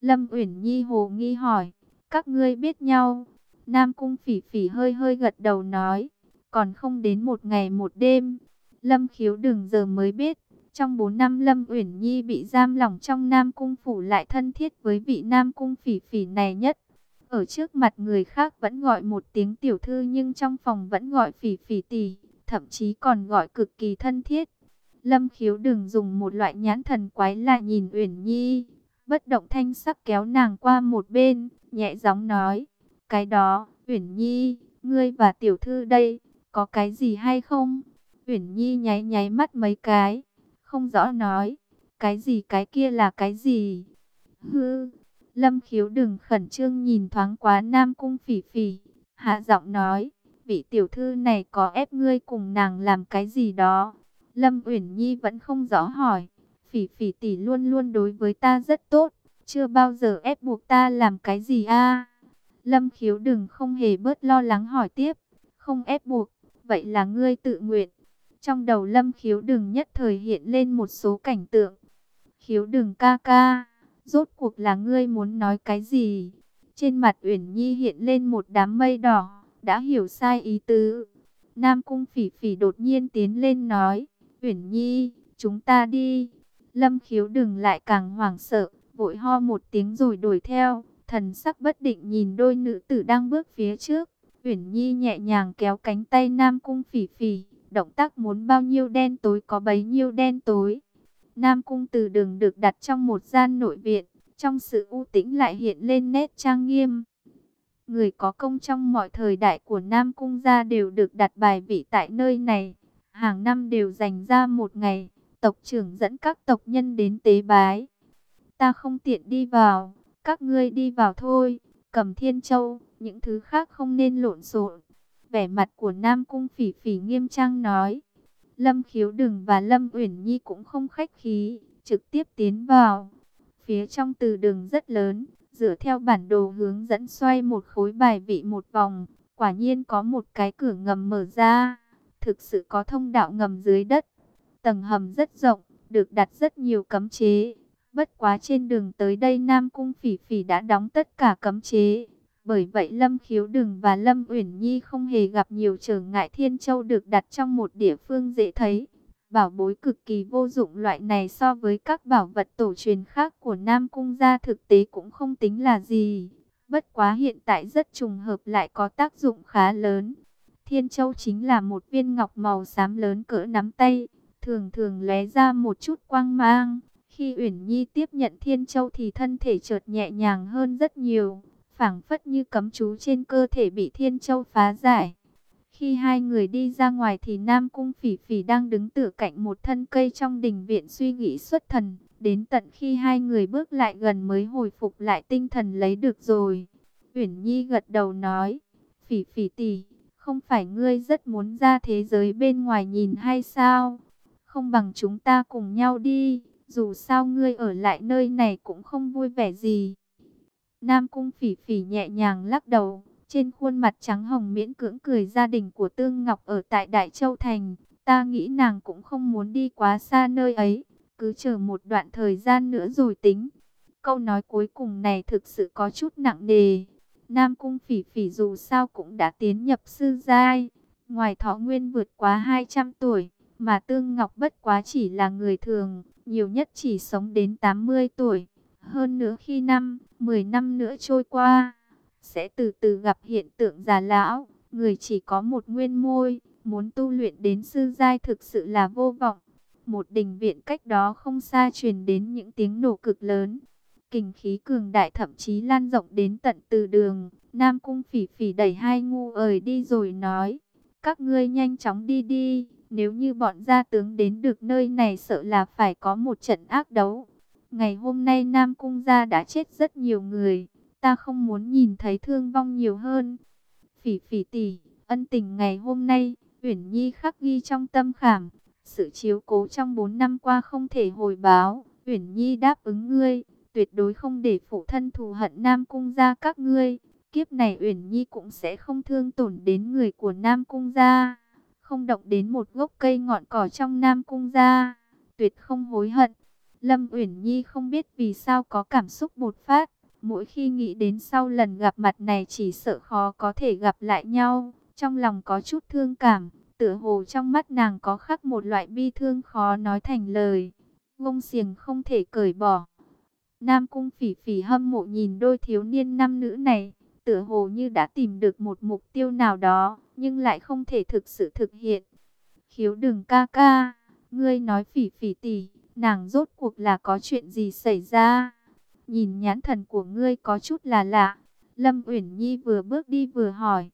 Lâm Uyển Nhi hồ nghi hỏi, các ngươi biết nhau? Nam Cung Phỉ Phỉ hơi hơi gật đầu nói, còn không đến một ngày một đêm. Lâm Khiếu đừng giờ mới biết, trong 4 năm Lâm Uyển Nhi bị giam lỏng trong Nam Cung Phủ lại thân thiết với vị Nam Cung Phỉ Phỉ này nhất. Ở trước mặt người khác vẫn gọi một tiếng tiểu thư nhưng trong phòng vẫn gọi Phỉ Phỉ tỷ, thậm chí còn gọi cực kỳ thân thiết. Lâm Khiếu đừng dùng một loại nhãn thần quái là nhìn Uyển Nhi, bất động thanh sắc kéo nàng qua một bên, nhẹ giọng nói, cái đó, Uyển Nhi, ngươi và tiểu thư đây, có cái gì hay không? Uyển Nhi nháy nháy mắt mấy cái, không rõ nói, cái gì cái kia là cái gì? Hư, Lâm Khiếu đừng khẩn trương nhìn thoáng quá Nam Cung Phỉ Phỉ, hạ giọng nói, vị tiểu thư này có ép ngươi cùng nàng làm cái gì đó? Lâm Uyển Nhi vẫn không rõ hỏi, Phỉ Phỉ tỷ luôn luôn đối với ta rất tốt, chưa bao giờ ép buộc ta làm cái gì a? Lâm Khiếu đừng không hề bớt lo lắng hỏi tiếp, không ép buộc, vậy là ngươi tự nguyện. Trong đầu Lâm Khiếu đừng nhất thời hiện lên một số cảnh tượng. Khiếu đừng ca ca, rốt cuộc là ngươi muốn nói cái gì? Trên mặt Uyển Nhi hiện lên một đám mây đỏ, đã hiểu sai ý tứ. Nam Cung Phỉ Phỉ đột nhiên tiến lên nói, Uyển Nhi, chúng ta đi. Lâm Khiếu đừng lại càng hoảng sợ, vội ho một tiếng rồi đuổi theo, thần sắc bất định nhìn đôi nữ tử đang bước phía trước. Uyển Nhi nhẹ nhàng kéo cánh tay Nam Cung Phỉ Phỉ, động tác muốn bao nhiêu đen tối có bấy nhiêu đen tối. Nam Cung từ đường được đặt trong một gian nội viện, trong sự u tĩnh lại hiện lên nét trang nghiêm. Người có công trong mọi thời đại của Nam Cung gia đều được đặt bài vị tại nơi này. Hàng năm đều dành ra một ngày, tộc trưởng dẫn các tộc nhân đến tế bái. Ta không tiện đi vào, các ngươi đi vào thôi, cầm thiên châu, những thứ khác không nên lộn xộn. Vẻ mặt của Nam Cung phỉ phỉ nghiêm trang nói. Lâm khiếu đừng và Lâm Uyển Nhi cũng không khách khí, trực tiếp tiến vào. Phía trong từ đường rất lớn, dựa theo bản đồ hướng dẫn xoay một khối bài vị một vòng. Quả nhiên có một cái cửa ngầm mở ra, thực sự có thông đạo ngầm dưới đất. Tầng hầm rất rộng, được đặt rất nhiều cấm chế. Bất quá trên đường tới đây Nam Cung Phỉ Phỉ đã đóng tất cả cấm chế. Bởi vậy Lâm Khiếu Đừng và Lâm Uyển Nhi không hề gặp nhiều trở ngại Thiên Châu được đặt trong một địa phương dễ thấy. Bảo bối cực kỳ vô dụng loại này so với các bảo vật tổ truyền khác của Nam Cung gia thực tế cũng không tính là gì. Bất quá hiện tại rất trùng hợp lại có tác dụng khá lớn. Thiên Châu chính là một viên ngọc màu xám lớn cỡ nắm tay, thường thường lóe ra một chút quang mang. Khi Uyển Nhi tiếp nhận Thiên Châu thì thân thể chợt nhẹ nhàng hơn rất nhiều, phảng phất như cấm chú trên cơ thể bị Thiên Châu phá giải. Khi hai người đi ra ngoài thì Nam Cung Phỉ Phỉ đang đứng tựa cạnh một thân cây trong đình viện suy nghĩ xuất thần. Đến tận khi hai người bước lại gần mới hồi phục lại tinh thần lấy được rồi. Uyển Nhi gật đầu nói, Phỉ Phỉ tỷ, không phải ngươi rất muốn ra thế giới bên ngoài nhìn hay sao? Không bằng chúng ta cùng nhau đi, dù sao ngươi ở lại nơi này cũng không vui vẻ gì. Nam Cung Phỉ Phỉ nhẹ nhàng lắc đầu, trên khuôn mặt trắng hồng miễn cưỡng cười gia đình của Tương Ngọc ở tại Đại Châu Thành. Ta nghĩ nàng cũng không muốn đi quá xa nơi ấy, cứ chờ một đoạn thời gian nữa rồi tính. Câu nói cuối cùng này thực sự có chút nặng nề. Nam Cung Phỉ Phỉ dù sao cũng đã tiến nhập sư giai, ngoài thọ nguyên vượt quá 200 tuổi, mà Tương Ngọc bất quá chỉ là người thường, nhiều nhất chỉ sống đến 80 tuổi. Hơn nữa khi năm, 10 năm nữa trôi qua, sẽ từ từ gặp hiện tượng già lão, người chỉ có một nguyên môi, muốn tu luyện đến sư giai thực sự là vô vọng. Một đình viện cách đó không xa truyền đến những tiếng nổ cực lớn. Kình khí cường đại thậm chí lan rộng đến tận từ đường. Nam cung phỉ phỉ đẩy hai ngu ời đi rồi nói. Các ngươi nhanh chóng đi đi. Nếu như bọn gia tướng đến được nơi này sợ là phải có một trận ác đấu. Ngày hôm nay Nam cung gia đã chết rất nhiều người ta không muốn nhìn thấy thương vong nhiều hơn. Phỉ phỉ tỷ, ân tình ngày hôm nay, Uyển Nhi khắc ghi trong tâm khảm, sự chiếu cố trong 4 năm qua không thể hồi báo, Uyển Nhi đáp ứng ngươi, tuyệt đối không để phụ thân thù hận Nam Cung gia các ngươi. Kiếp này Uyển Nhi cũng sẽ không thương tổn đến người của Nam Cung gia, không động đến một gốc cây ngọn cỏ trong Nam Cung gia, tuyệt không hối hận. Lâm Uyển Nhi không biết vì sao có cảm xúc bột phát, mỗi khi nghĩ đến sau lần gặp mặt này chỉ sợ khó có thể gặp lại nhau, trong lòng có chút thương cảm, tựa hồ trong mắt nàng có khắc một loại bi thương khó nói thành lời. Ngông xiềng không thể cởi bỏ. Nam cung phỉ phỉ hâm mộ nhìn đôi thiếu niên nam nữ này, tựa hồ như đã tìm được một mục tiêu nào đó, nhưng lại không thể thực sự thực hiện. Khiếu đừng ca ca, ngươi nói phỉ phỉ tỷ, nàng rốt cuộc là có chuyện gì xảy ra? Nhìn nhãn thần của ngươi có chút là lạ. Lâm Uyển Nhi vừa bước đi vừa hỏi.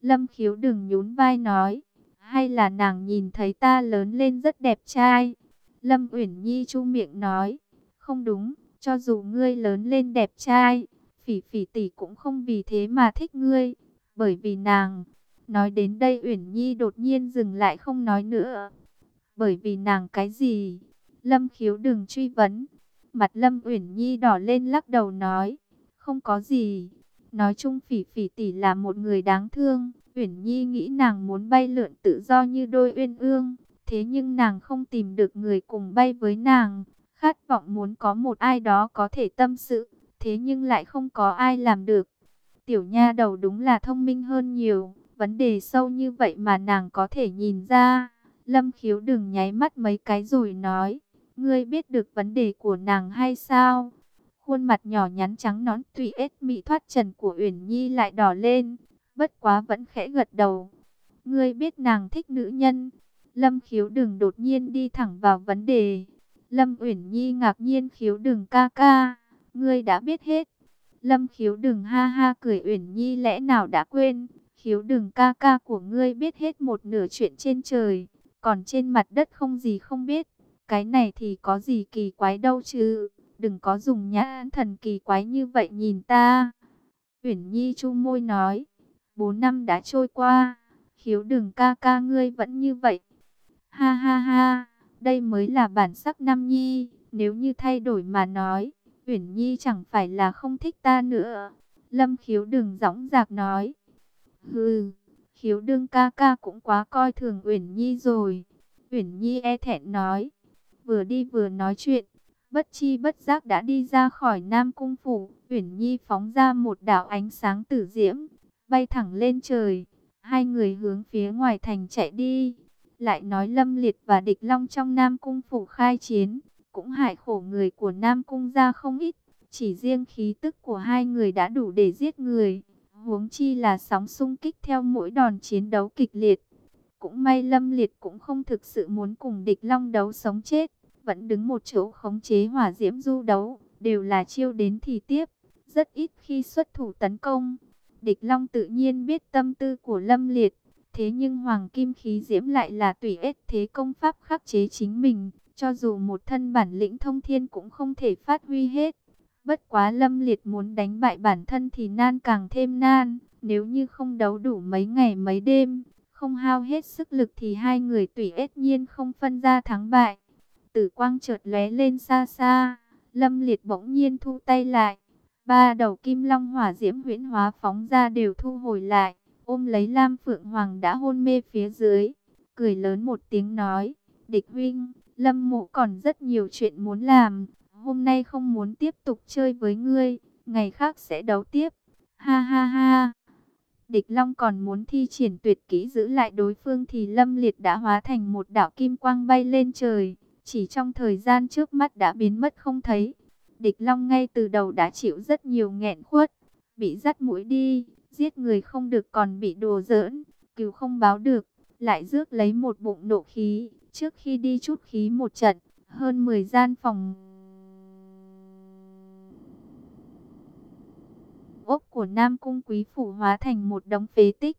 Lâm khiếu đừng nhún vai nói, hay là nàng nhìn thấy ta lớn lên rất đẹp trai? Lâm Uyển Nhi chu miệng nói, không đúng, cho dù ngươi lớn lên đẹp trai, phỉ phỉ tỷ cũng không vì thế mà thích ngươi, bởi vì nàng. Nói đến đây Uyển Nhi đột nhiên dừng lại không nói nữa. Bởi vì nàng cái gì? Lâm khiếu đừng truy vấn. Mặt Lâm Uyển Nhi đỏ lên lắc đầu nói, không có gì. Nói chung phỉ phỉ tỷ là một người đáng thương. Uyển Nhi nghĩ nàng muốn bay lượn tự do như đôi uyên ương. Thế nhưng nàng không tìm được người cùng bay với nàng. Khát vọng muốn có một ai đó có thể tâm sự. Thế nhưng lại không có ai làm được. Tiểu nha đầu đúng là thông minh hơn nhiều. Vấn đề sâu như vậy mà nàng có thể nhìn ra. Lâm khiếu đừng nháy mắt mấy cái rồi nói. Ngươi biết được vấn đề của nàng hay sao? Khuôn mặt nhỏ nhắn trắng nón tùy ết mị thoát trần của Uyển Nhi lại đỏ lên. Bất quá vẫn khẽ gật đầu. Ngươi biết nàng thích nữ nhân. Lâm khiếu đừng đột nhiên đi thẳng vào vấn đề. Lâm Uyển Nhi ngạc nhiên khiếu đừng ca ca. Ngươi đã biết hết. Lâm khiếu đừng ha ha cười, Uyển Nhi lẽ nào đã quên. Khiếu đừng ca ca của ngươi biết hết một nửa chuyện trên trời. Còn trên mặt đất không gì không biết. Cái này thì có gì kỳ quái đâu chứ. Đừng có dùng nhãn thần kỳ quái như vậy nhìn ta. Uyển Nhi chu môi nói. Bốn năm đã trôi qua. Khiếu đừng ca ca ngươi vẫn như vậy. Ha ha ha. Đây mới là bản sắc Nam Nhi. Nếu như thay đổi mà nói. Uyển Nhi chẳng phải là không thích ta nữa. Lâm khiếu đừng dõng giạc nói. Hừ. Khiếu đương ca ca cũng quá coi thường Uyển Nhi rồi. Uyển Nhi e thẹn nói vừa đi vừa nói chuyện. Bất chi bất giác đã đi ra khỏi Nam Cung Phủ, Uyển Nhi phóng ra một đạo ánh sáng tử diễm, bay thẳng lên trời. Hai người hướng phía ngoài thành chạy đi. Lại nói Lâm Liệt và Địch Long trong Nam Cung Phủ khai chiến, cũng hại khổ người của Nam Cung ra không ít. Chỉ riêng khí tức của hai người đã đủ để giết người. Huống chi là sóng xung kích theo mỗi đòn chiến đấu kịch liệt. Cũng may Lâm Liệt cũng không thực sự muốn cùng địch long đấu sống chết vẫn đứng một chỗ khống chế hỏa diễm du đấu, đều là chiêu đến thì tiếp, rất ít khi xuất thủ tấn công. Địch Long tự nhiên biết tâm tư của Lâm Liệt, thế nhưng Hoàng Kim khí diễm lại là tùy ết thế công pháp khắc chế chính mình, cho dù một thân bản lĩnh thông thiên cũng không thể phát huy hết. Bất quá Lâm Liệt muốn đánh bại bản thân thì nan càng thêm nan, nếu như không đấu đủ mấy ngày mấy đêm, không hao hết sức lực thì hai người tùy ết nhiên không phân ra thắng bại tử quang chợt lóe lên xa xa, Lâm Liệt bỗng nhiên thu tay lại. Ba đầu kim long hỏa diễm huyễn hóa phóng ra đều thu hồi lại, ôm lấy Lam Phượng Hoàng đã hôn mê phía dưới, cười lớn một tiếng nói, "Địch huynh, Lâm Mộ còn rất nhiều chuyện muốn làm, hôm nay không muốn tiếp tục chơi với ngươi, ngày khác sẽ đấu tiếp." Ha ha ha. Địch Long còn muốn thi triển tuyệt kỹ giữ lại đối phương thì Lâm Liệt đã hóa thành một đạo kim quang bay lên trời chỉ trong thời gian trước mắt đã biến mất không thấy. Địch Long ngay từ đầu đã chịu rất nhiều nghẹn khuất, bị dắt mũi đi, giết người không được còn bị đồ giỡn, cứu không báo được, lại rước lấy một bụng nộ khí, trước khi đi chút khí một trận, hơn 10 gian phòng. Ốc của Nam Cung Quý Phủ hóa thành một đống phế tích.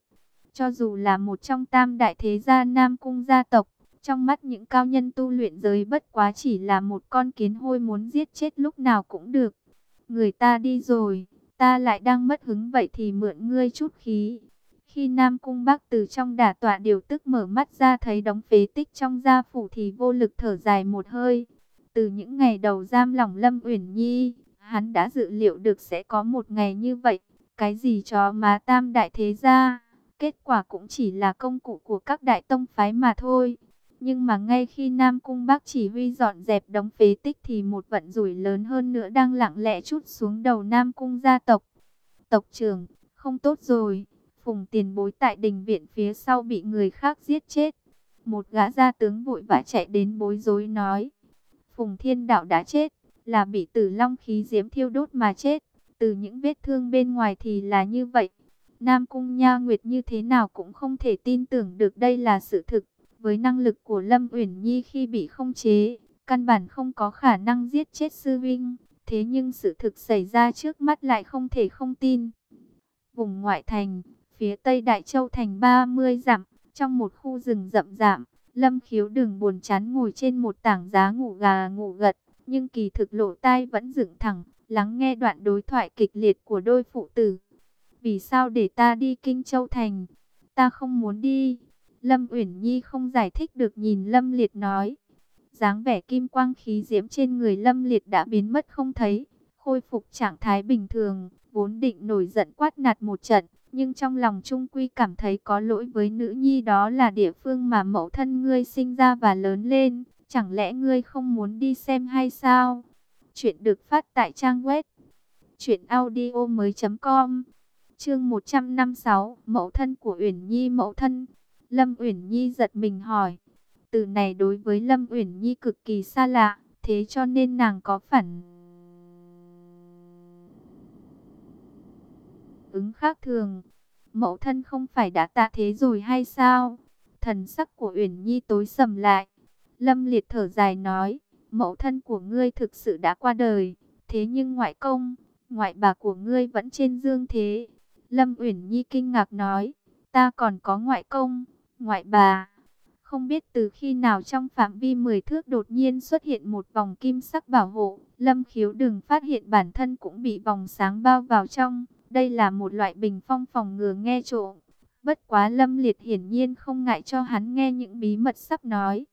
Cho dù là một trong tam đại thế gia Nam Cung gia tộc, trong mắt những cao nhân tu luyện giới bất quá chỉ là một con kiến hôi muốn giết chết lúc nào cũng được. Người ta đi rồi, ta lại đang mất hứng vậy thì mượn ngươi chút khí. Khi Nam Cung Bắc từ trong đả tọa điều tức mở mắt ra thấy đống phế tích trong gia phủ thì vô lực thở dài một hơi. Từ những ngày đầu giam lỏng Lâm Uyển Nhi, hắn đã dự liệu được sẽ có một ngày như vậy. Cái gì cho mà tam đại thế gia, kết quả cũng chỉ là công cụ của các đại tông phái mà thôi. Nhưng mà ngay khi Nam Cung Bắc chỉ huy dọn dẹp đống phế tích thì một vận rủi lớn hơn nữa đang lặng lẽ chút xuống đầu Nam Cung gia tộc. Tộc trưởng, không tốt rồi, phùng tiền bối tại đình viện phía sau bị người khác giết chết. Một gã gia tướng vội vã chạy đến bối rối nói. Phùng thiên đạo đã chết, là bị tử long khí diễm thiêu đốt mà chết. Từ những vết thương bên ngoài thì là như vậy. Nam Cung Nha Nguyệt như thế nào cũng không thể tin tưởng được đây là sự thực. Với năng lực của Lâm Uyển Nhi khi bị không chế, căn bản không có khả năng giết chết sư vinh. Thế nhưng sự thực xảy ra trước mắt lại không thể không tin. Vùng ngoại thành, phía tây Đại Châu thành 30 dặm, trong một khu rừng rậm rạp, Lâm Khiếu đừng buồn chán ngồi trên một tảng giá ngủ gà ngủ gật, nhưng kỳ thực lộ tai vẫn dựng thẳng, lắng nghe đoạn đối thoại kịch liệt của đôi phụ tử. Vì sao để ta đi Kinh Châu Thành? Ta không muốn đi. Lâm Uyển Nhi không giải thích được nhìn Lâm Liệt nói. dáng vẻ kim quang khí diễm trên người Lâm Liệt đã biến mất không thấy, khôi phục trạng thái bình thường, vốn định nổi giận quát nạt một trận, nhưng trong lòng Trung Quy cảm thấy có lỗi với nữ nhi đó là địa phương mà mẫu thân ngươi sinh ra và lớn lên, chẳng lẽ ngươi không muốn đi xem hay sao? Chuyện được phát tại trang web audio mới com Chương 156, mẫu thân của Uyển Nhi, mẫu thân. Lâm Uyển Nhi giật mình hỏi. Từ này đối với Lâm Uyển Nhi cực kỳ xa lạ, thế cho nên nàng có phản ứng khác thường. Mẫu thân không phải đã tạ thế rồi hay sao? Thần sắc của Uyển Nhi tối sầm lại. Lâm Liệt thở dài nói, mẫu thân của ngươi thực sự đã qua đời, thế nhưng ngoại công, ngoại bà của ngươi vẫn trên dương thế. Lâm Uyển Nhi kinh ngạc nói, ta còn có ngoại công, ngoại bà. Không biết từ khi nào trong phạm vi 10 thước đột nhiên xuất hiện một vòng kim sắc bảo hộ, Lâm Khiếu đừng phát hiện bản thân cũng bị vòng sáng bao vào trong. Đây là một loại bình phong phòng ngừa nghe trộm. Bất quá Lâm Liệt hiển nhiên không ngại cho hắn nghe những bí mật sắp nói.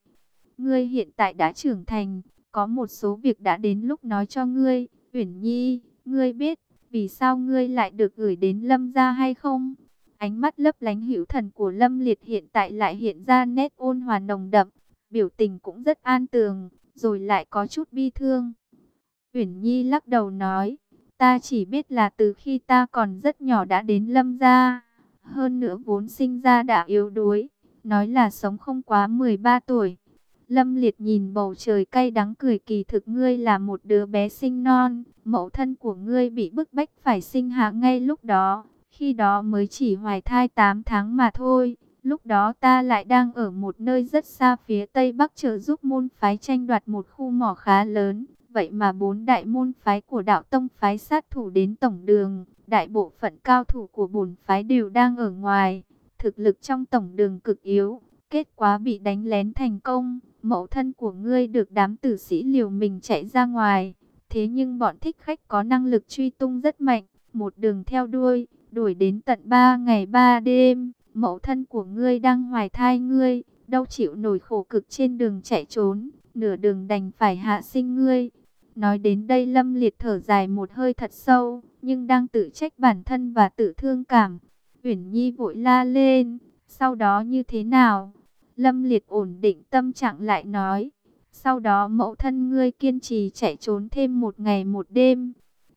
Ngươi hiện tại đã trưởng thành, có một số việc đã đến lúc nói cho ngươi. Uyển Nhi, ngươi biết vì sao ngươi lại được gửi đến Lâm gia hay không? Ánh mắt lấp lánh hữu thần của Lâm Liệt hiện tại lại hiện ra nét ôn hòa nồng đậm, biểu tình cũng rất an tường, rồi lại có chút bi thương. Uyển Nhi lắc đầu nói, Ta chỉ biết là từ khi ta còn rất nhỏ đã đến lâm gia. Hơn nữa vốn sinh ra đã yếu đuối. Nói là sống không quá 13 tuổi. Lâm liệt nhìn bầu trời cay đắng cười kỳ thực ngươi là một đứa bé sinh non. Mẫu thân của ngươi bị bức bách phải sinh hạ ngay lúc đó. Khi đó mới chỉ hoài thai 8 tháng mà thôi. Lúc đó ta lại đang ở một nơi rất xa phía tây bắc trợ giúp môn phái tranh đoạt một khu mỏ khá lớn. Vậy mà bốn đại môn phái của đạo tông phái sát thủ đến tổng đường, đại bộ phận cao thủ của bổn phái đều đang ở ngoài, thực lực trong tổng đường cực yếu, kết quả bị đánh lén thành công, mẫu thân của ngươi được đám tử sĩ liều mình chạy ra ngoài, thế nhưng bọn thích khách có năng lực truy tung rất mạnh, một đường theo đuôi, đuổi đến tận 3 ngày 3 đêm, mẫu thân của ngươi đang hoài thai ngươi, đâu chịu nổi khổ cực trên đường chạy trốn, nửa đường đành phải hạ sinh ngươi. Nói đến đây Lâm Liệt thở dài một hơi thật sâu, nhưng đang tự trách bản thân và tự thương cảm. Uyển Nhi vội la lên, sau đó như thế nào? Lâm Liệt ổn định tâm trạng lại nói, sau đó mẫu thân ngươi kiên trì chạy trốn thêm một ngày một đêm.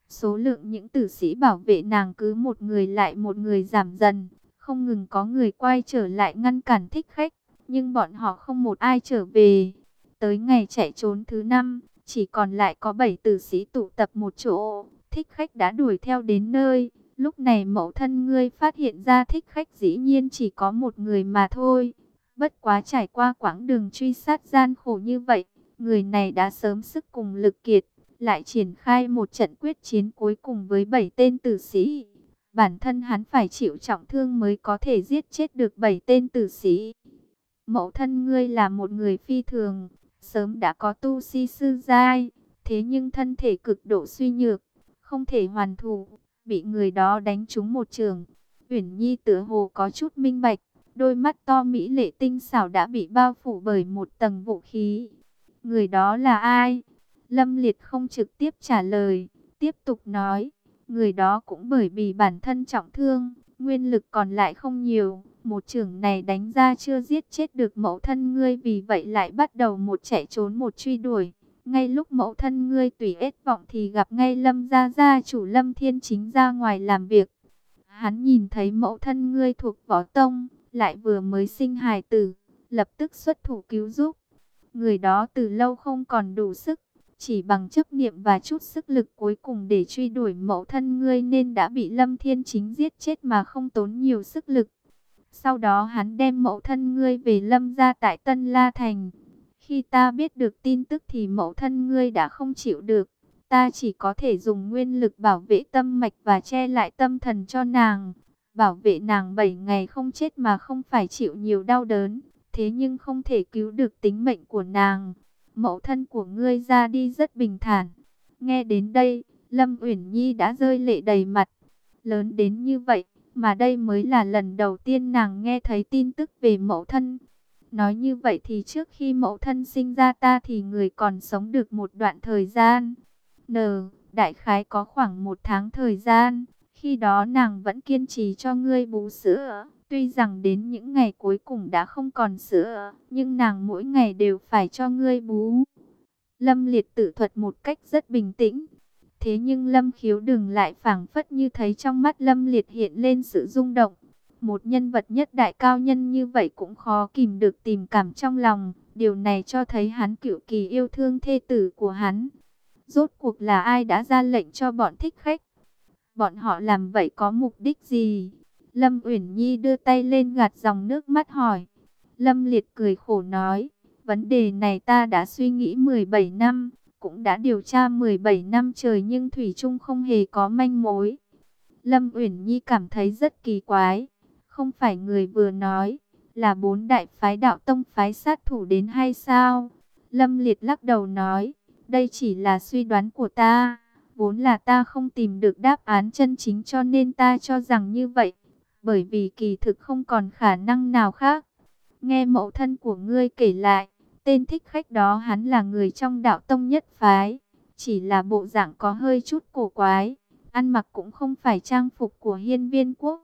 Số lượng những tử sĩ bảo vệ nàng cứ một người lại một người giảm dần, không ngừng có người quay trở lại ngăn cản thích khách, nhưng bọn họ không một ai trở về. Tới ngày chạy trốn thứ năm, chỉ còn lại có bảy tử sĩ tụ tập một chỗ, thích khách đã đuổi theo đến nơi. Lúc này mẫu thân ngươi phát hiện ra thích khách dĩ nhiên chỉ có một người mà thôi. Bất quá trải qua quãng đường truy sát gian khổ như vậy, người này đã sớm sức cùng lực kiệt, lại triển khai một trận quyết chiến cuối cùng với bảy tên tử sĩ. Bản thân hắn phải chịu trọng thương mới có thể giết chết được bảy tên tử sĩ. Mẫu thân ngươi là một người phi thường, sớm đã có tu si sư giai, thế nhưng thân thể cực độ suy nhược, không thể hoàn thủ, bị người đó đánh trúng một trường. Uyển Nhi tựa hồ có chút minh bạch, đôi mắt to mỹ lệ tinh xảo đã bị bao phủ bởi một tầng vũ khí. Người đó là ai? Lâm Liệt không trực tiếp trả lời, tiếp tục nói, người đó cũng bởi vì bản thân trọng thương, nguyên lực còn lại không nhiều, Một trưởng này đánh ra chưa giết chết được mẫu thân ngươi vì vậy lại bắt đầu một chạy trốn một truy đuổi. Ngay lúc mẫu thân ngươi tùy ết vọng thì gặp ngay Lâm Gia Gia chủ Lâm Thiên Chính ra ngoài làm việc. Hắn nhìn thấy mẫu thân ngươi thuộc võ tông, lại vừa mới sinh hài tử, lập tức xuất thủ cứu giúp. Người đó từ lâu không còn đủ sức, chỉ bằng chấp niệm và chút sức lực cuối cùng để truy đuổi mẫu thân ngươi nên đã bị Lâm Thiên Chính giết chết mà không tốn nhiều sức lực. Sau đó hắn đem mẫu thân ngươi về Lâm gia tại Tân La Thành. Khi ta biết được tin tức thì mẫu thân ngươi đã không chịu được. Ta chỉ có thể dùng nguyên lực bảo vệ tâm mạch và che lại tâm thần cho nàng. Bảo vệ nàng 7 ngày không chết mà không phải chịu nhiều đau đớn. Thế nhưng không thể cứu được tính mệnh của nàng. Mẫu thân của ngươi ra đi rất bình thản. Nghe đến đây, Lâm Uyển Nhi đã rơi lệ đầy mặt. Lớn đến như vậy, mà đây mới là lần đầu tiên nàng nghe thấy tin tức về mẫu thân. Nói như vậy thì trước khi mẫu thân sinh ra ta thì người còn sống được một đoạn thời gian. N, đại khái có khoảng một tháng thời gian. Khi đó nàng vẫn kiên trì cho ngươi bú sữa. Tuy rằng đến những ngày cuối cùng đã không còn sữa, nhưng nàng mỗi ngày đều phải cho ngươi bú. Lâm liệt tự thuật một cách rất bình tĩnh. Thế nhưng Lâm khiếu đừng lại phảng phất như thấy trong mắt Lâm liệt hiện lên sự rung động. Một nhân vật nhất đại cao nhân như vậy cũng khó kìm được tìm cảm trong lòng. Điều này cho thấy hắn cựu kỳ yêu thương thê tử của hắn. Rốt cuộc là ai đã ra lệnh cho bọn thích khách? Bọn họ làm vậy có mục đích gì? Lâm Uyển Nhi đưa tay lên gạt dòng nước mắt hỏi. Lâm Liệt cười khổ nói, vấn đề này ta đã suy nghĩ 17 năm, cũng đã điều tra 17 năm trời nhưng Thủy Trung không hề có manh mối. Lâm Uyển Nhi cảm thấy rất kỳ quái, không phải người vừa nói, là bốn đại phái đạo tông phái sát thủ đến hay sao? Lâm Liệt lắc đầu nói, đây chỉ là suy đoán của ta, vốn là ta không tìm được đáp án chân chính cho nên ta cho rằng như vậy bởi vì kỳ thực không còn khả năng nào khác. Nghe mẫu thân của ngươi kể lại, tên thích khách đó hắn là người trong đạo tông nhất phái, chỉ là bộ dạng có hơi chút cổ quái, ăn mặc cũng không phải trang phục của hiên viên quốc.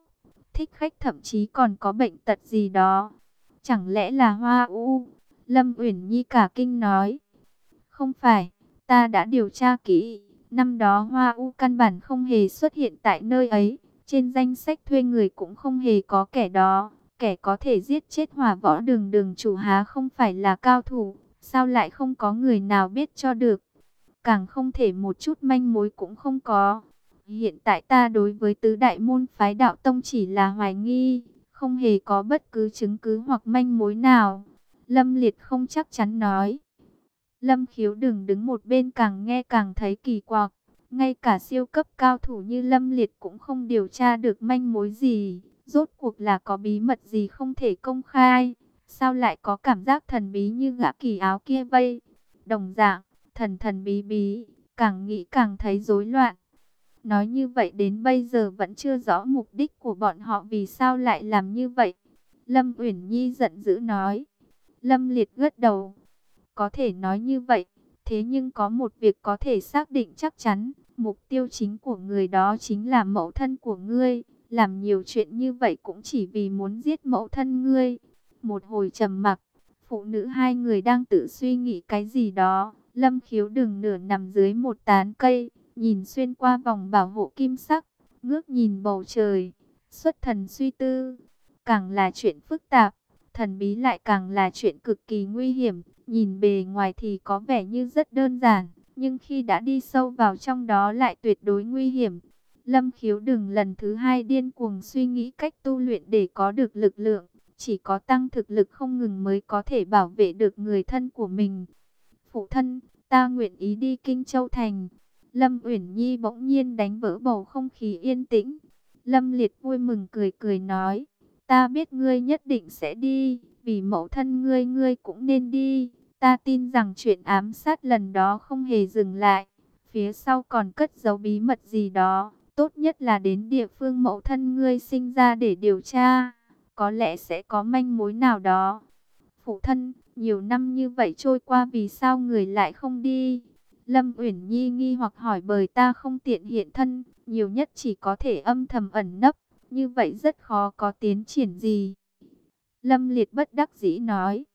Thích khách thậm chí còn có bệnh tật gì đó. Chẳng lẽ là hoa u? Lâm Uyển Nhi cả kinh nói. Không phải, ta đã điều tra kỹ. Năm đó hoa u căn bản không hề xuất hiện tại nơi ấy. Trên danh sách thuê người cũng không hề có kẻ đó. Kẻ có thể giết chết hỏa võ đường đường chủ há không phải là cao thủ. Sao lại không có người nào biết cho được. Càng không thể một chút manh mối cũng không có. Hiện tại ta đối với tứ đại môn phái đạo tông chỉ là hoài nghi. Không hề có bất cứ chứng cứ hoặc manh mối nào. Lâm Liệt không chắc chắn nói. Lâm khiếu đừng đứng một bên càng nghe càng thấy kỳ quặc. Ngay cả siêu cấp cao thủ như Lâm Liệt cũng không điều tra được manh mối gì. Rốt cuộc là có bí mật gì không thể công khai. Sao lại có cảm giác thần bí như gã kỳ áo kia vây. Đồng dạng, thần thần bí bí, càng nghĩ càng thấy rối loạn. Nói như vậy đến bây giờ vẫn chưa rõ mục đích của bọn họ vì sao lại làm như vậy. Lâm Uyển Nhi giận dữ nói. Lâm Liệt gật đầu. Có thể nói như vậy, thế nhưng có một việc có thể xác định chắc chắn. Mục tiêu chính của người đó chính là mẫu thân của ngươi. Làm nhiều chuyện như vậy cũng chỉ vì muốn giết mẫu thân ngươi. Một hồi trầm mặc, phụ nữ hai người đang tự suy nghĩ cái gì đó. Lâm khiếu đừng nửa nằm dưới một tán cây, nhìn xuyên qua vòng bảo hộ kim sắc, ngước nhìn bầu trời, xuất thần suy tư. Càng là chuyện phức tạp, thần bí lại càng là chuyện cực kỳ nguy hiểm. Nhìn bề ngoài thì có vẻ như rất đơn giản, nhưng khi đã đi sâu vào trong đó lại tuyệt đối nguy hiểm. Lâm khiếu đừng lần thứ hai điên cuồng suy nghĩ cách tu luyện để có được lực lượng. Chỉ có tăng thực lực không ngừng mới có thể bảo vệ được người thân của mình. Phụ thân, ta nguyện ý đi Kinh Châu Thành. Lâm Uyển Nhi bỗng nhiên đánh vỡ bầu không khí yên tĩnh. Lâm Liệt vui mừng cười cười nói, ta biết ngươi nhất định sẽ đi, vì mẫu thân ngươi ngươi cũng nên đi. Ta tin rằng chuyện ám sát lần đó không hề dừng lại. Phía sau còn cất giấu bí mật gì đó. Tốt nhất là đến địa phương mẫu thân ngươi sinh ra để điều tra. Có lẽ sẽ có manh mối nào đó. Phụ thân, nhiều năm như vậy trôi qua vì sao người lại không đi? Lâm Uyển Nhi nghi hoặc hỏi bởi ta không tiện hiện thân, nhiều nhất chỉ có thể âm thầm ẩn nấp, như vậy rất khó có tiến triển gì. Lâm Liệt bất đắc dĩ nói.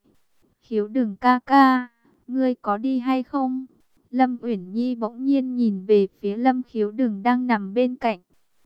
Khiếu đừng ca ca, ngươi có đi hay không? Lâm Uyển Nhi bỗng nhiên nhìn về phía Lâm Khiếu đừng đang nằm bên cạnh.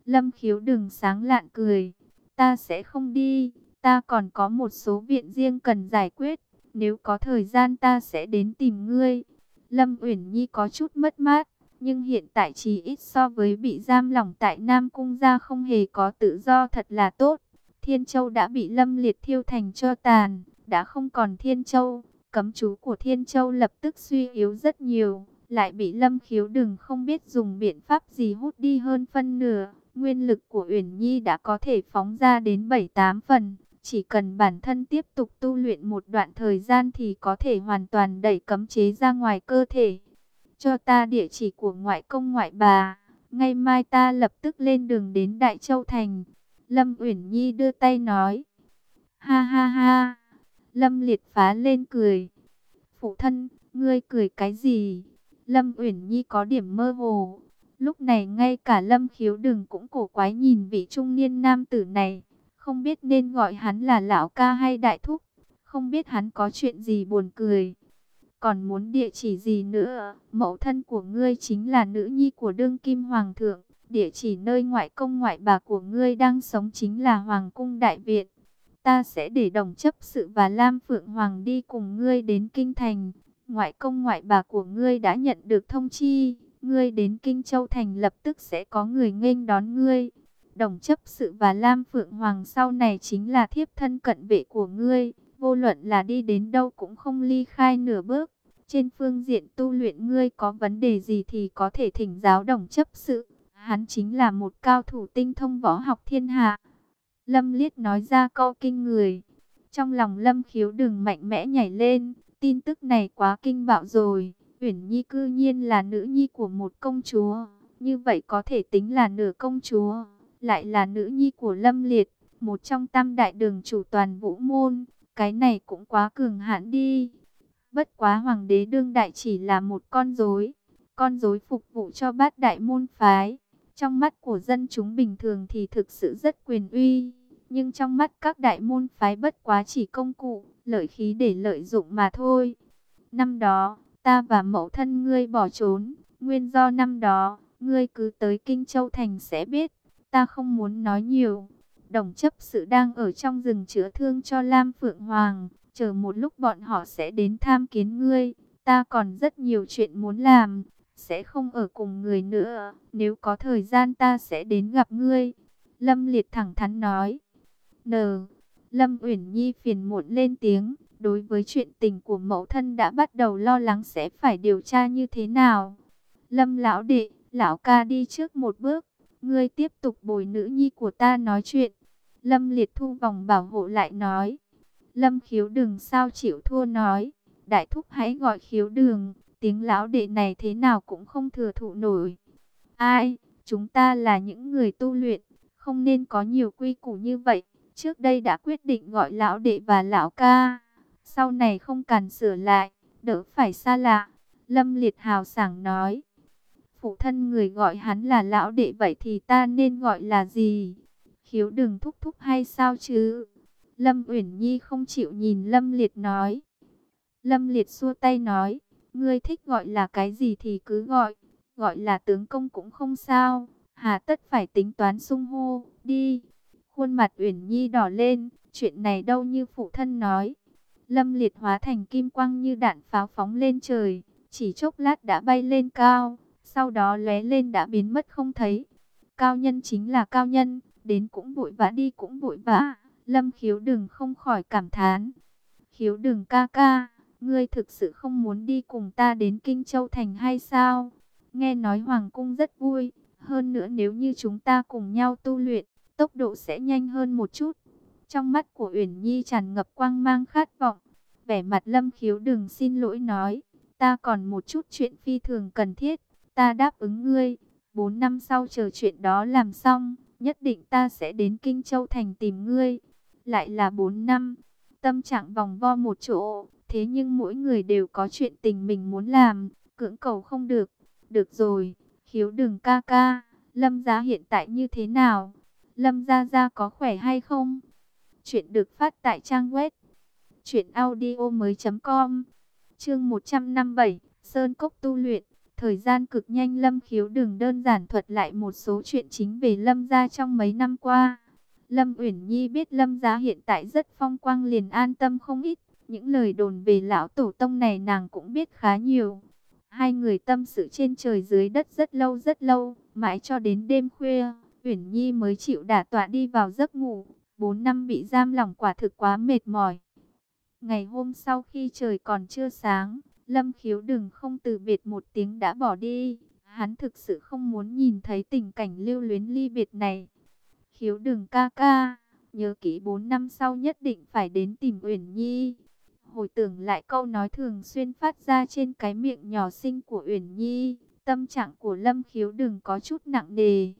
Lâm Khiếu đừng sáng lạn cười. Ta sẽ không đi, ta còn có một số viện riêng cần giải quyết. Nếu có thời gian ta sẽ đến tìm ngươi. Lâm Uyển Nhi có chút mất mát, nhưng hiện tại chỉ ít so với bị giam lỏng tại Nam Cung ra không hề có tự do thật là tốt. Thiên Châu đã bị Lâm Liệt thiêu thành cho tàn, đã không còn Thiên Châu. Cấm chú của Thiên Châu lập tức suy yếu rất nhiều, lại bị Lâm Khiếu đừng không biết dùng biện pháp gì hút đi hơn phân nửa. Nguyên lực của Uyển Nhi đã có thể phóng ra đến 7-8 phần. Chỉ cần bản thân tiếp tục tu luyện một đoạn thời gian thì có thể hoàn toàn đẩy cấm chế ra ngoài cơ thể. Cho ta địa chỉ của ngoại công ngoại bà. Ngay mai ta lập tức lên đường đến Đại Châu Thành. Lâm Uyển Nhi đưa tay nói. Ha ha ha. Lâm Liệt phá lên cười. Phụ thân, ngươi cười cái gì? Lâm Uyển Nhi có điểm mơ hồ. Lúc này ngay cả Lâm Khiếu Đừng cũng cổ quái nhìn vị trung niên nam tử này. Không biết nên gọi hắn là lão ca hay đại thúc. Không biết hắn có chuyện gì buồn cười. Còn muốn địa chỉ gì nữa? Mẫu thân của ngươi chính là nữ nhi của đương kim hoàng thượng. Địa chỉ nơi ngoại công ngoại bà của ngươi đang sống chính là Hoàng cung Đại Viện. Ta sẽ để đồng chấp sự và Lam Phượng Hoàng đi cùng ngươi đến Kinh Thành. Ngoại công ngoại bà của ngươi đã nhận được thông chi. Ngươi đến Kinh Châu Thành lập tức sẽ có người nghênh đón ngươi. Đồng chấp sự và Lam Phượng Hoàng sau này chính là thiếp thân cận vệ của ngươi. Vô luận là đi đến đâu cũng không ly khai nửa bước. Trên phương diện tu luyện ngươi có vấn đề gì thì có thể thỉnh giáo đồng chấp sự. Hắn chính là một cao thủ tinh thông võ học thiên hạ. Lâm Liết nói ra câu kinh người. Trong lòng Lâm khiếu đừng mạnh mẽ nhảy lên. Tin tức này quá kinh bạo rồi. Uyển Nhi cư nhiên là nữ nhi của một công chúa. Như vậy có thể tính là nửa công chúa. Lại là nữ nhi của Lâm Liệt. Một trong tam đại đường chủ toàn vũ môn. Cái này cũng quá cường hãn đi. Bất quá hoàng đế đương đại chỉ là một con rối. Con rối phục vụ cho bát đại môn phái. Trong mắt của dân chúng bình thường thì thực sự rất quyền uy. Nhưng trong mắt các đại môn phái bất quá chỉ công cụ, lợi khí để lợi dụng mà thôi. Năm đó, ta và mẫu thân ngươi bỏ trốn. Nguyên do năm đó, ngươi cứ tới Kinh Châu Thành sẽ biết. Ta không muốn nói nhiều. Đồng chấp sự đang ở trong rừng chữa thương cho Lam Phượng Hoàng. Chờ một lúc bọn họ sẽ đến tham kiến ngươi. Ta còn rất nhiều chuyện muốn làm. Sẽ không ở cùng người nữa. Nếu có thời gian ta sẽ đến gặp ngươi. Lâm Liệt thẳng thắn nói. N. Lâm Uyển Nhi phiền muộn lên tiếng. Đối với chuyện tình của mẫu thân đã bắt đầu lo lắng sẽ phải điều tra như thế nào. Lâm lão đệ, lão ca đi trước một bước. Ngươi tiếp tục bồi nữ nhi của ta nói chuyện. Lâm liệt thu vòng bảo hộ lại nói. Lâm khiếu đừng sao chịu thua nói. Đại thúc hãy gọi khiếu đường. Tiếng lão đệ này thế nào cũng không thừa thụ nổi. Ai, chúng ta là những người tu luyện. Không nên có nhiều quy củ như vậy. Trước đây đã quyết định gọi lão đệ và lão ca. Sau này không cần sửa lại, đỡ phải xa lạ. Lâm Liệt hào sảng nói. Phụ thân người gọi hắn là lão đệ vậy thì ta nên gọi là gì? Khiếu đừng thúc thúc hay sao chứ? Lâm Uyển Nhi không chịu nhìn Lâm Liệt nói. Lâm Liệt xua tay nói. Ngươi thích gọi là cái gì thì cứ gọi. Gọi là tướng công cũng không sao. Hà tất phải tính toán sung hô. Đi. Khuôn mặt Uyển Nhi đỏ lên. Chuyện này đâu như phụ thân nói. Lâm liệt hóa thành kim quang như đạn pháo phóng lên trời, chỉ chốc lát đã bay lên cao, sau đó lóe lên đã biến mất không thấy. Cao nhân chính là cao nhân, đến cũng vội vã đi cũng vội vã. Lâm khiếu đừng không khỏi cảm thán. Khiếu đừng ca ca, ngươi thực sự không muốn đi cùng ta đến Kinh Châu Thành hay sao? Nghe nói Hoàng Cung rất vui, hơn nữa nếu như chúng ta cùng nhau tu luyện, tốc độ sẽ nhanh hơn một chút. Trong mắt của Uyển Nhi tràn ngập quang mang khát vọng. Vẻ mặt lâm khiếu đừng xin lỗi nói. Ta còn một chút chuyện phi thường cần thiết. Ta đáp ứng ngươi. Bốn năm sau chờ chuyện đó làm xong. Nhất định ta sẽ đến Kinh Châu Thành tìm ngươi. Lại là bốn năm. Tâm trạng vòng vo một chỗ. Thế nhưng mỗi người đều có chuyện tình mình muốn làm. Cưỡng cầu không được. Được rồi. Khiếu đừng ca ca. Lâm gia hiện tại như thế nào? Lâm gia gia có khỏe hay không? Chuyện được phát tại trang web truyệnaudiomoi.com. Chương 157, Sơn cốc tu luyện. Thời gian cực nhanh Lâm Khiếu đừng đơn giản thuật lại một số chuyện chính về Lâm gia trong mấy năm qua. Lâm Uyển Nhi biết Lâm gia hiện tại rất phong quang liền an tâm không ít, những lời đồn về lão tổ tông này nàng cũng biết khá nhiều. Hai người tâm sự trên trời dưới đất rất lâu rất lâu, mãi cho đến đêm khuya, Uyển Nhi mới chịu đả tọa đi vào giấc ngủ. Bốn năm bị giam lỏng quả thực quá mệt mỏi. Ngày hôm sau khi trời còn chưa sáng, Lâm Khiếu đừng không từ biệt một tiếng đã bỏ đi. Hắn thực sự không muốn nhìn thấy tình cảnh lưu luyến ly biệt này. Khiếu đừng ca ca, nhớ kỹ bốn năm sau nhất định phải đến tìm Uyển Nhi. Hồi tưởng lại câu nói thường xuyên phát ra trên cái miệng nhỏ xinh của Uyển Nhi, tâm trạng của Lâm Khiếu đừng có chút nặng nề.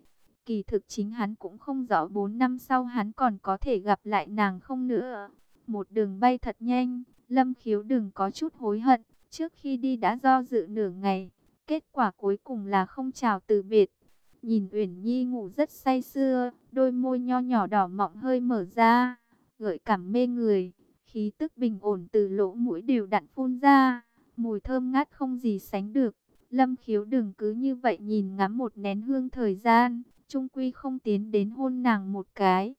Kỳ thực chính hắn cũng không rõ 4 năm sau hắn còn có thể gặp lại nàng không nữa. Một đường bay thật nhanh, Lâm Khiếu đừng có chút hối hận, trước khi đi đã do dự nửa ngày, kết quả cuối cùng là không chào từ biệt. Nhìn Uyển Nhi ngủ rất say sưa, đôi môi nho nhỏ đỏ mọng hơi mở ra, gợi cảm mê người, khí tức bình ổn từ lỗ mũi đều đặn phun ra, mùi thơm ngát không gì sánh được. Lâm khiếu đừng cứ như vậy nhìn ngắm một nén hương thời gian, trung quy không tiến đến hôn nàng một cái.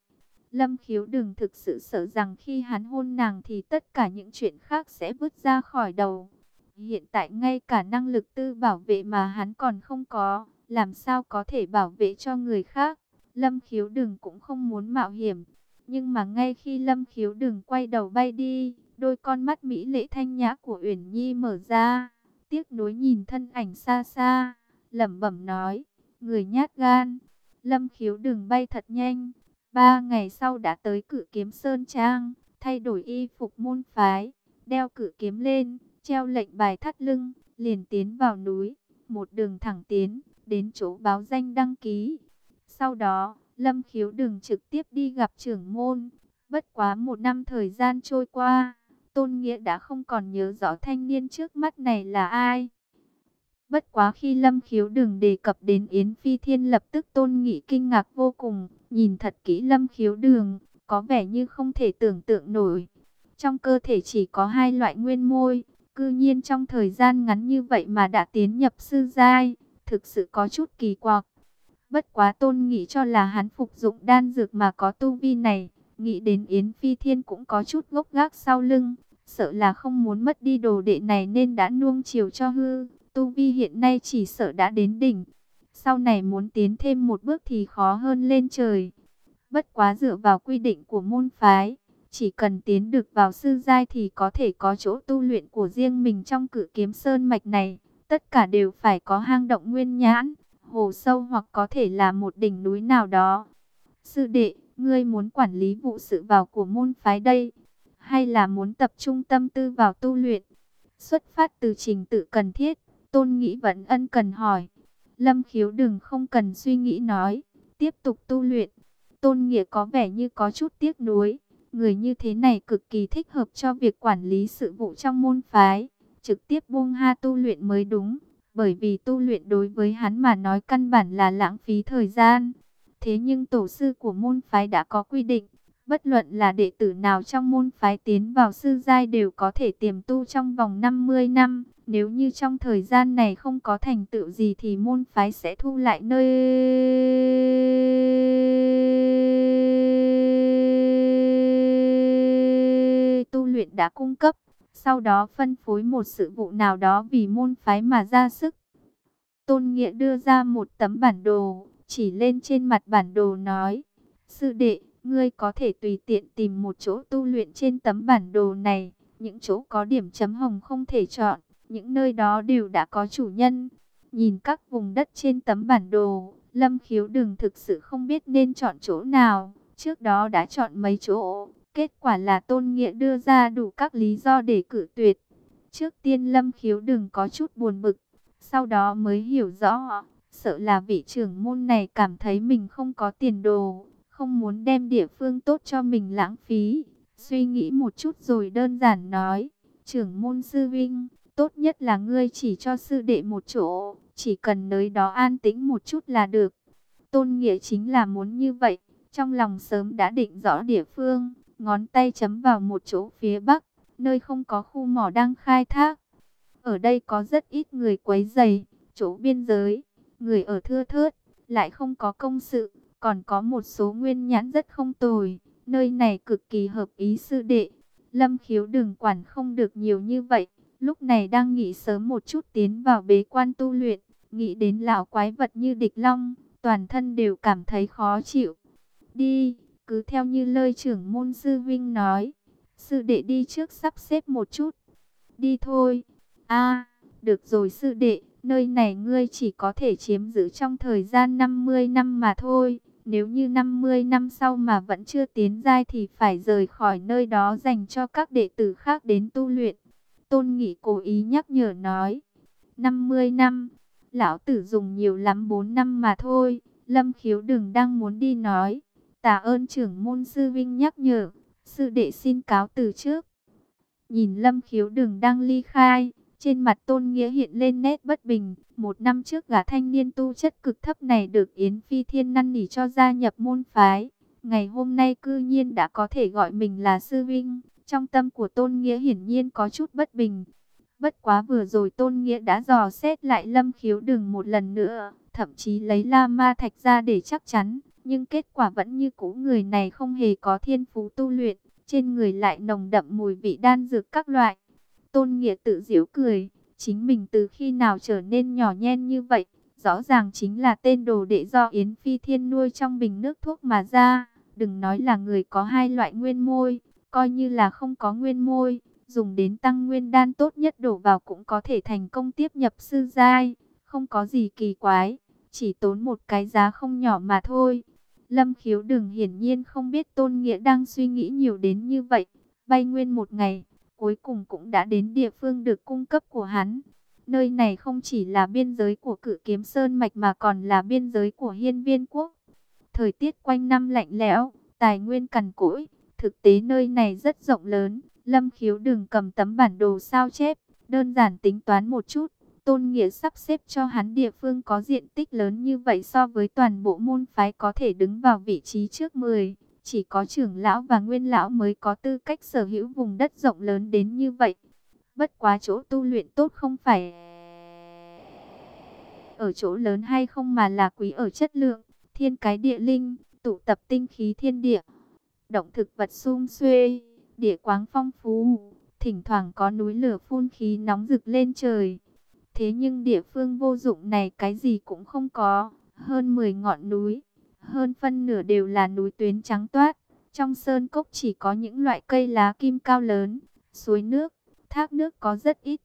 Lâm khiếu đừng thực sự sợ rằng khi hắn hôn nàng thì tất cả những chuyện khác sẽ vứt ra khỏi đầu. Hiện tại ngay cả năng lực tư bảo vệ mà hắn còn không có, làm sao có thể bảo vệ cho người khác. Lâm khiếu đừng cũng không muốn mạo hiểm. Nhưng mà ngay khi Lâm khiếu đừng quay đầu bay đi, đôi con mắt mỹ lệ thanh nhã của Uyển Nhi mở ra. Tiếc nối nhìn thân ảnh xa xa, lẩm bẩm nói, người nhát gan. Lâm khiếu đừng bay thật nhanh. Ba ngày sau đã tới cử kiếm Sơn Trang, thay đổi y phục môn phái, đeo cử kiếm lên, treo lệnh bài thắt lưng, liền tiến vào núi, một đường thẳng tiến, đến chỗ báo danh đăng ký. Sau đó, Lâm khiếu đừng trực tiếp đi gặp trưởng môn. Bất quá một năm thời gian trôi qua, Tôn Nghĩa đã không còn nhớ rõ thanh niên trước mắt này là ai. Bất quá khi Lâm Khiếu đừng đề cập đến Yến Phi Thiên lập tức tôn nghị kinh ngạc vô cùng, nhìn thật kỹ Lâm Khiếu đường, có vẻ như không thể tưởng tượng nổi. Trong cơ thể chỉ có hai loại nguyên môi, cư nhiên trong thời gian ngắn như vậy mà đã tiến nhập sư giai, thực sự có chút kỳ quặc. Bất quá tôn nghĩ cho là hắn phục dụng đan dược mà có tu vi này, nghĩ đến Yến Phi Thiên cũng có chút gốc gác sau lưng, sợ là không muốn mất đi đồ đệ này nên đã nuông chiều cho hư. Tu Vi hiện nay chỉ sợ đã đến đỉnh. Sau này muốn tiến thêm một bước thì khó hơn lên trời. Bất quá dựa vào quy định của môn phái. Chỉ cần tiến được vào sư giai thì có thể có chỗ tu luyện của riêng mình trong cử kiếm sơn mạch này. Tất cả đều phải có hang động nguyên nhãn, hồ sâu hoặc có thể là một đỉnh núi nào đó. Sư đệ, ngươi muốn quản lý vụ sự vào của môn phái đây, hay là muốn tập trung tâm tư vào tu luyện? Xuất phát từ trình tự cần thiết, Tôn Nghĩ vẫn ân cần hỏi. Lâm khiếu đừng không cần suy nghĩ nói. Tiếp tục tu luyện. Tôn Nghĩa có vẻ như có chút tiếc nuối. Người như thế này cực kỳ thích hợp cho việc quản lý sự vụ trong môn phái. Trực tiếp buông ha tu luyện mới đúng. Bởi vì tu luyện đối với hắn mà nói căn bản là lãng phí thời gian. Thế nhưng tổ sư của môn phái đã có quy định. Bất luận là đệ tử nào trong môn phái tiến vào sư giai đều có thể tiềm tu trong vòng 50 năm. Nếu như trong thời gian này không có thành tựu gì thì môn phái sẽ thu lại nơi tu luyện đã cung cấp. Sau đó phân phối một sự vụ nào đó vì môn phái mà ra sức. Tôn Nghĩa đưa ra một tấm bản đồ, chỉ lên trên mặt bản đồ nói. Sư đệ, ngươi có thể tùy tiện tìm một chỗ tu luyện trên tấm bản đồ này. Những chỗ có điểm chấm hồng không thể chọn. Những nơi đó đều đã có chủ nhân. Nhìn các vùng đất trên tấm bản đồ, Lâm Khiếu đừng thực sự không biết nên chọn chỗ nào. Trước đó đã chọn mấy chỗ, kết quả là Tôn Nghĩa đưa ra đủ các lý do để cử tuyệt. Trước tiên Lâm Khiếu đừng có chút buồn bực, sau đó mới hiểu rõ, sợ là vị trưởng môn này cảm thấy mình không có tiền đồ, không muốn đem địa phương tốt cho mình lãng phí. Suy nghĩ một chút rồi đơn giản nói, trưởng môn sư vinh, Tốt nhất là ngươi chỉ cho sư đệ một chỗ, chỉ cần nơi đó an tĩnh một chút là được. Tôn Nghĩa chính là muốn như vậy, trong lòng sớm đã định rõ địa phương, ngón tay chấm vào một chỗ phía bắc, nơi không có khu mỏ đang khai thác. Ở đây có rất ít người quấy rầy, chỗ biên giới, người ở thưa thớt, lại không có công sự, còn có một số nguyên nhãn rất không tồi, nơi này cực kỳ hợp ý sư đệ. Lâm khiếu đừng quản không được nhiều như vậy, lúc này đang nghỉ sớm một chút tiến vào bế quan tu luyện, nghĩ đến lão quái vật như địch long, toàn thân đều cảm thấy khó chịu. Đi, cứ theo như lời trưởng môn sư vinh nói, sư đệ đi trước sắp xếp một chút. Đi thôi. A, được rồi sư đệ, nơi này ngươi chỉ có thể chiếm giữ trong thời gian 50 năm mà thôi. Nếu như 50 năm sau mà vẫn chưa tiến giai thì phải rời khỏi nơi đó dành cho các đệ tử khác đến tu luyện. Tôn Nghị cố ý nhắc nhở nói. 50 năm, lão tử dùng nhiều lắm 4 năm mà thôi. Lâm khiếu đừng đang muốn đi nói. Tạ ơn trưởng môn sư vinh nhắc nhở. Sư đệ xin cáo từ trước. Nhìn lâm khiếu đường đang ly khai. Trên mặt Tôn Nghĩa hiện lên nét bất bình. Một năm trước gã thanh niên tu chất cực thấp này được Yến Phi Thiên năn nỉ cho gia nhập môn phái. Ngày hôm nay cư nhiên đã có thể gọi mình là Sư Vinh. Trong tâm của Tôn Nghĩa hiển nhiên có chút bất bình. Bất quá vừa rồi Tôn Nghĩa đã dò xét lại lâm khiếu đường một lần nữa. Thậm chí lấy la ma thạch ra để chắc chắn. Nhưng kết quả vẫn như cũ người này không hề có thiên phú tu luyện. Trên người lại nồng đậm mùi vị đan dược các loại Tôn Nghĩa tự giễu cười, chính mình từ khi nào trở nên nhỏ nhen như vậy, rõ ràng chính là tên đồ đệ do Yến Phi Thiên nuôi trong bình nước thuốc mà ra. Đừng nói là người có hai loại nguyên môi, coi như là không có nguyên môi, dùng đến tăng nguyên đan tốt nhất đổ vào cũng có thể thành công tiếp nhập sư giai, không có gì kỳ quái, chỉ tốn một cái giá không nhỏ mà thôi. Lâm khiếu đừng hiển nhiên không biết Tôn Nghĩa đang suy nghĩ nhiều đến như vậy, bay nguyên một ngày cuối cùng cũng đã đến địa phương được cung cấp của hắn. Nơi này không chỉ là biên giới của cử kiếm sơn mạch mà còn là biên giới của hiên viên quốc. Thời tiết quanh năm lạnh lẽo, tài nguyên cằn cỗi, thực tế nơi này rất rộng lớn. Lâm khiếu đừng cầm tấm bản đồ sao chép, đơn giản tính toán một chút. Tôn Nghĩa sắp xếp cho hắn địa phương có diện tích lớn như vậy so với toàn bộ môn phái có thể đứng vào vị trí trước 10. Chỉ có trưởng lão và nguyên lão mới có tư cách sở hữu vùng đất rộng lớn đến như vậy. Bất quá chỗ tu luyện tốt không phải ở chỗ lớn hay không mà là quý ở chất lượng, thiên cái địa linh, tụ tập tinh khí thiên địa. Động thực vật sum xuê, địa quáng phong phú, thỉnh thoảng có núi lửa phun khí nóng rực lên trời. Thế nhưng địa phương vô dụng này cái gì cũng không có, hơn 10 ngọn núi, hơn phân nửa đều là núi tuyến trắng toát. Trong sơn cốc chỉ có những loại cây lá kim cao lớn, suối nước, thác nước có rất ít.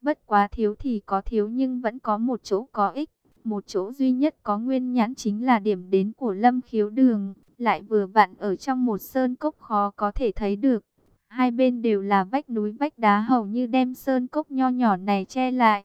Bất quá thiếu thì có thiếu nhưng vẫn có một chỗ có ích. Một chỗ duy nhất có nguyên nhãn chính là điểm đến của lâm khiếu đường, lại vừa vặn ở trong một sơn cốc khó có thể thấy được. Hai bên đều là vách núi vách đá hầu như đem sơn cốc nho nhỏ này che lại.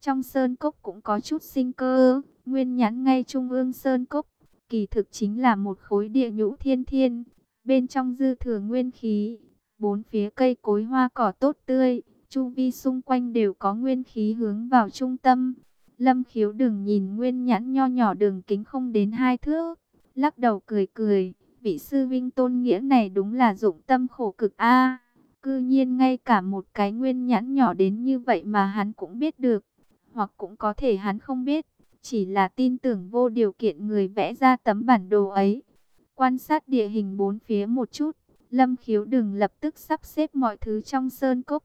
Trong sơn cốc cũng có chút sinh cơ, nguyên nhãn ngay trung ương sơn cốc kỳ thực chính là một khối địa nhũ thiên thiên, bên trong dư thừa nguyên khí, bốn phía cây cối hoa cỏ tốt tươi, chu vi xung quanh đều có nguyên khí hướng vào trung tâm. Lâm khiếu đừng nhìn nguyên nhãn nho nhỏ đường kính không đến hai thước, lắc đầu cười cười, vị sư vinh tôn nghĩa này đúng là dụng tâm khổ cực a. cư nhiên ngay cả một cái nguyên nhãn nhỏ đến như vậy mà hắn cũng biết được, hoặc cũng có thể hắn không biết chỉ là tin tưởng vô điều kiện người vẽ ra tấm bản đồ ấy. Quan sát địa hình bốn phía một chút, Lâm Khiếu đừng lập tức sắp xếp mọi thứ trong sơn cốc.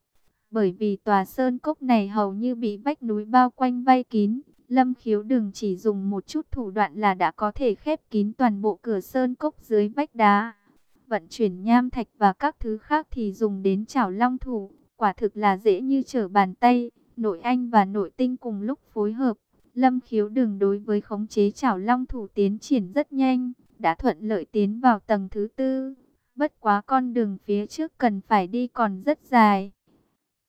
Bởi vì tòa sơn cốc này hầu như bị vách núi bao quanh vây kín, Lâm Khiếu đừng chỉ dùng một chút thủ đoạn là đã có thể khép kín toàn bộ cửa sơn cốc dưới vách đá. Vận chuyển nham thạch và các thứ khác thì dùng đến chảo long thủ, quả thực là dễ như trở bàn tay, nội anh và nội tinh cùng lúc phối hợp Lâm khiếu đường đối với khống chế chảo long thủ tiến triển rất nhanh, đã thuận lợi tiến vào tầng thứ tư. Bất quá con đường phía trước cần phải đi còn rất dài.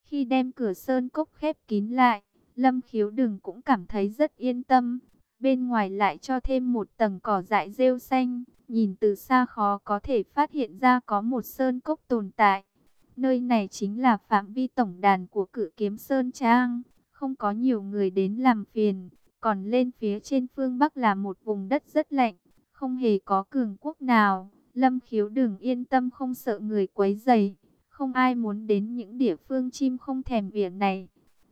Khi đem cửa sơn cốc khép kín lại, Lâm khiếu đường cũng cảm thấy rất yên tâm. Bên ngoài lại cho thêm một tầng cỏ dại rêu xanh, nhìn từ xa khó có thể phát hiện ra có một sơn cốc tồn tại. Nơi này chính là phạm vi tổng đàn của cự kiếm Sơn Trang không có nhiều người đến làm phiền. Còn lên phía trên phương Bắc là một vùng đất rất lạnh, không hề có cường quốc nào, Lâm khiếu đừng yên tâm không sợ người quấy dày. Không ai muốn đến những địa phương chim không thèm biển này.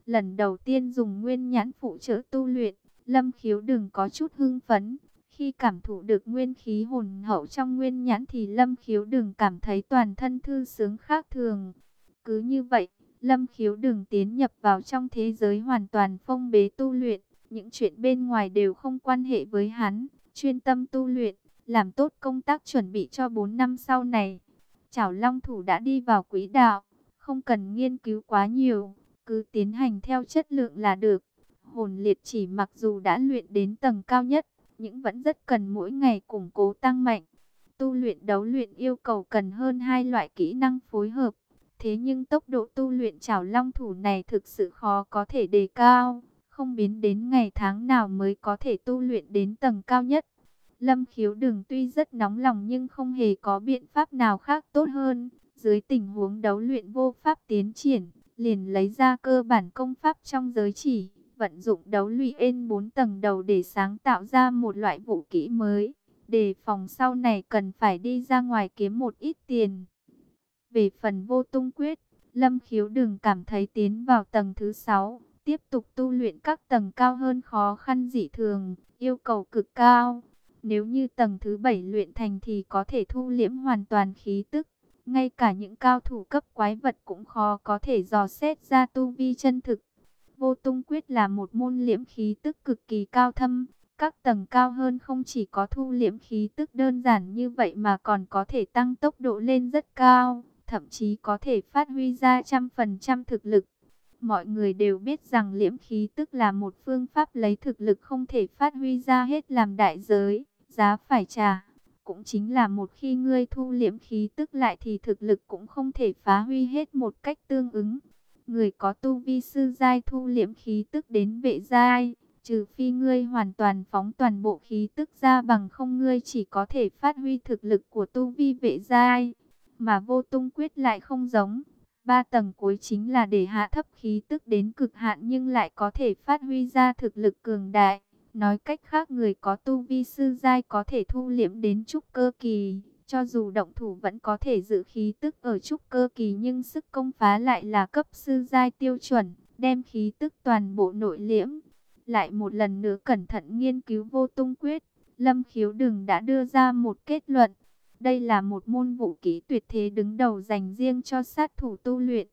Lần đầu tiên dùng nguyên nhãn phụ trợ tu luyện, Lâm khiếu đừng có chút hưng phấn. Khi cảm thụ được nguyên khí hồn hậu trong nguyên nhãn thì Lâm khiếu đừng cảm thấy toàn thân thư sướng khác thường. Cứ như vậy, Lâm khiếu đừng tiến nhập vào trong thế giới hoàn toàn phong bế tu luyện. Những chuyện bên ngoài đều không quan hệ với hắn, chuyên tâm tu luyện, làm tốt công tác chuẩn bị cho 4 năm sau này. Chảo Long Thủ đã đi vào quỹ đạo, không cần nghiên cứu quá nhiều, cứ tiến hành theo chất lượng là được. Hồn liệt chỉ mặc dù đã luyện đến tầng cao nhất, những vẫn rất cần mỗi ngày củng cố tăng mạnh. Tu luyện đấu luyện yêu cầu cần hơn hai loại kỹ năng phối hợp. Thế nhưng tốc độ tu luyện chảo long thủ này thực sự khó có thể đề cao, không biến đến ngày tháng nào mới có thể tu luyện đến tầng cao nhất. Lâm khiếu đường tuy rất nóng lòng nhưng không hề có biện pháp nào khác tốt hơn. Dưới tình huống đấu luyện vô pháp tiến triển, liền lấy ra cơ bản công pháp trong giới chỉ, vận dụng đấu lụy ên 4 tầng đầu để sáng tạo ra một loại vũ kỹ mới. Đề phòng sau này cần phải đi ra ngoài kiếm một ít tiền. Về phần vô tung quyết, Lâm khiếu đừng cảm thấy tiến vào tầng thứ 6, tiếp tục tu luyện các tầng cao hơn khó khăn dị thường, yêu cầu cực cao. Nếu như tầng thứ 7 luyện thành thì có thể thu liễm hoàn toàn khí tức. Ngay cả những cao thủ cấp quái vật cũng khó có thể dò xét ra tu vi chân thực. Vô tung quyết là một môn liễm khí tức cực kỳ cao thâm. Các tầng cao hơn không chỉ có thu liễm khí tức đơn giản như vậy mà còn có thể tăng tốc độ lên rất cao. Thậm chí có thể phát huy ra trăm phần trăm thực lực. Mọi người đều biết rằng liễm khí tức là một phương pháp lấy thực lực không thể phát huy ra hết làm đại giới, giá phải trả. Cũng chính là một khi ngươi thu liễm khí tức lại thì thực lực cũng không thể phá huy hết một cách tương ứng. Người có tu vi sư giai thu liễm khí tức đến vệ giai, trừ phi ngươi hoàn toàn phóng toàn bộ khí tức ra bằng không ngươi chỉ có thể phát huy thực lực của tu vi vệ giai, mà vô tung quyết lại không giống. Ba tầng cuối chính là để hạ thấp khí tức đến cực hạn nhưng lại có thể phát huy ra thực lực cường đại. Nói cách khác người có tu vi sư giai có thể thu liễm đến trúc cơ kỳ. Cho dù động thủ vẫn có thể giữ khí tức ở trúc cơ kỳ nhưng sức công phá lại là cấp sư giai tiêu chuẩn, đem khí tức toàn bộ nội liễm. Lại một lần nữa cẩn thận nghiên cứu vô tung quyết, Lâm Khiếu Đừng đã đưa ra một kết luận. Đây là một môn vũ kỹ tuyệt thế đứng đầu dành riêng cho sát thủ tu luyện.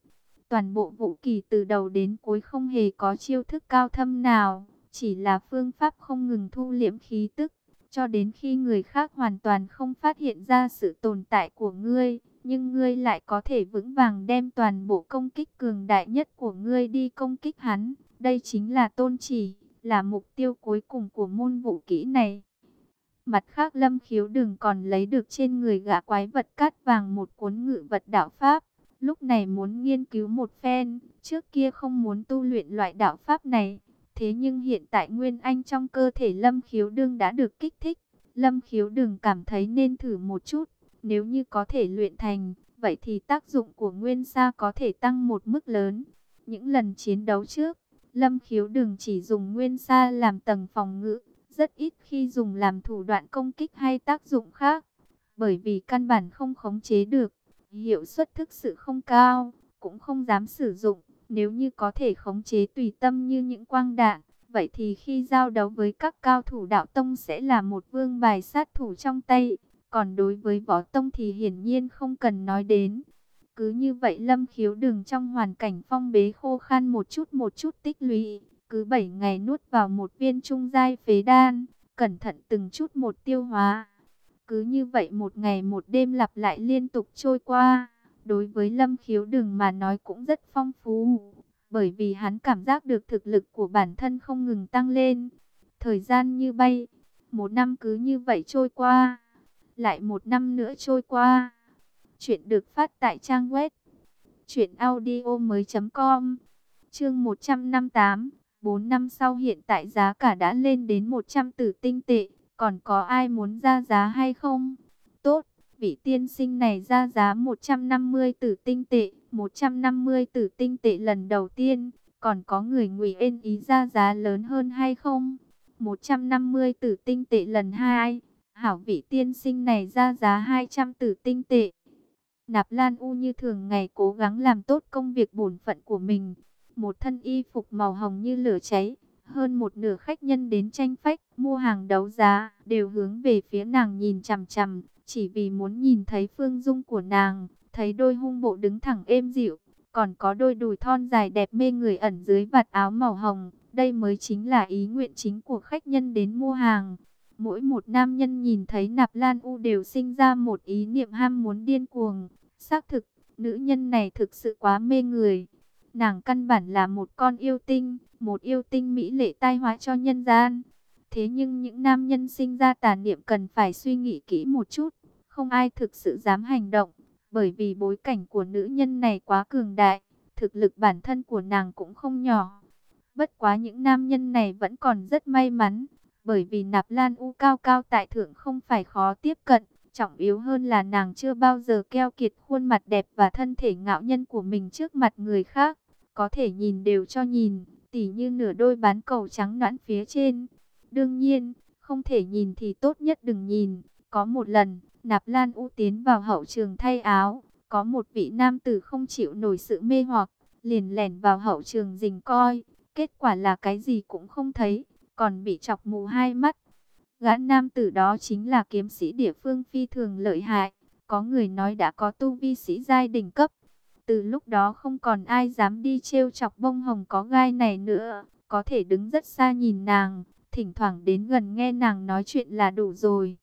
Toàn bộ vũ kỳ từ đầu đến cuối không hề có chiêu thức cao thâm nào chỉ là phương pháp không ngừng thu liễm khí tức, cho đến khi người khác hoàn toàn không phát hiện ra sự tồn tại của ngươi, nhưng ngươi lại có thể vững vàng đem toàn bộ công kích cường đại nhất của ngươi đi công kích hắn. Đây chính là tôn chỉ, là mục tiêu cuối cùng của môn vũ kỹ này. Mặt khác lâm khiếu đừng còn lấy được trên người gã quái vật cát vàng một cuốn ngự vật đạo Pháp. Lúc này muốn nghiên cứu một phen, trước kia không muốn tu luyện loại đạo Pháp này. Thế nhưng hiện tại Nguyên Anh trong cơ thể Lâm Khiếu Đương đã được kích thích. Lâm Khiếu Đừng cảm thấy nên thử một chút. Nếu như có thể luyện thành, vậy thì tác dụng của Nguyên Sa có thể tăng một mức lớn. Những lần chiến đấu trước, Lâm Khiếu Đừng chỉ dùng Nguyên Sa làm tầng phòng ngự, rất ít khi dùng làm thủ đoạn công kích hay tác dụng khác. Bởi vì căn bản không khống chế được, hiệu suất thực sự không cao, cũng không dám sử dụng. Nếu như có thể khống chế tùy tâm như những quang đạn, vậy thì khi giao đấu với các cao thủ đạo tông sẽ là một vương bài sát thủ trong tay. Còn đối với võ tông thì hiển nhiên không cần nói đến. Cứ như vậy lâm khiếu đừng trong hoàn cảnh phong bế khô khan một chút một chút tích lũy. Cứ 7 ngày nuốt vào một viên trung giai phế đan, cẩn thận từng chút một tiêu hóa. Cứ như vậy một ngày một đêm lặp lại liên tục trôi qua đối với Lâm Khiếu Đừng mà nói cũng rất phong phú, bởi vì hắn cảm giác được thực lực của bản thân không ngừng tăng lên. Thời gian như bay, một năm cứ như vậy trôi qua, lại một năm nữa trôi qua. Chuyện được phát tại trang web truyệnaudiomoi.com. Chương 158, 4 năm sau hiện tại giá cả đã lên đến 100 tử tinh tệ, còn có ai muốn ra giá hay không? Vị tiên sinh này ra giá 150 tử tinh tệ, 150 tử tinh tệ lần đầu tiên, còn có người ngụy ên ý ra giá lớn hơn hay không? 150 tử tinh tệ lần hai, Hảo vị tiên sinh này ra giá 200 tử tinh tệ. Nạp Lan U như thường ngày cố gắng làm tốt công việc bổn phận của mình. Một thân y phục màu hồng như lửa cháy. Hơn một nửa khách nhân đến tranh phách, mua hàng đấu giá, đều hướng về phía nàng nhìn chằm chằm, chỉ vì muốn nhìn thấy phương dung của nàng, thấy đôi hung bộ đứng thẳng êm dịu, còn có đôi đùi thon dài đẹp mê người ẩn dưới vạt áo màu hồng. Đây mới chính là ý nguyện chính của khách nhân đến mua hàng. Mỗi một nam nhân nhìn thấy Nạp Lan U đều sinh ra một ý niệm ham muốn điên cuồng. Xác thực, nữ nhân này thực sự quá mê người. Nàng căn bản là một con yêu tinh, một yêu tinh mỹ lệ tai hóa cho nhân gian. Thế nhưng những nam nhân sinh ra tà niệm cần phải suy nghĩ kỹ một chút. Không ai thực sự dám hành động, bởi vì bối cảnh của nữ nhân này quá cường đại. Thực lực bản thân của nàng cũng không nhỏ. Bất quá những nam nhân này vẫn còn rất may mắn bởi vì nạp lan u cao cao tại thượng không phải khó tiếp cận, trọng yếu hơn là nàng chưa bao giờ keo kiệt khuôn mặt đẹp và thân thể ngạo nhân của mình trước mặt người khác, có thể nhìn đều cho nhìn, tỉ như nửa đôi bán cầu trắng nõn phía trên. Đương nhiên, không thể nhìn thì tốt nhất đừng nhìn, có một lần, nạp lan u tiến vào hậu trường thay áo, có một vị nam tử không chịu nổi sự mê hoặc, liền lẻn vào hậu trường rình coi, kết quả là cái gì cũng không thấy còn bị chọc mù hai mắt. Gã nam tử đó chính là kiếm sĩ địa phương phi thường lợi hại, có người nói đã có tu vi sĩ giai đỉnh cấp. Từ lúc đó không còn ai dám đi trêu chọc bông hồng có gai này nữa, có thể đứng rất xa nhìn nàng, thỉnh thoảng đến gần nghe nàng nói chuyện là đủ rồi.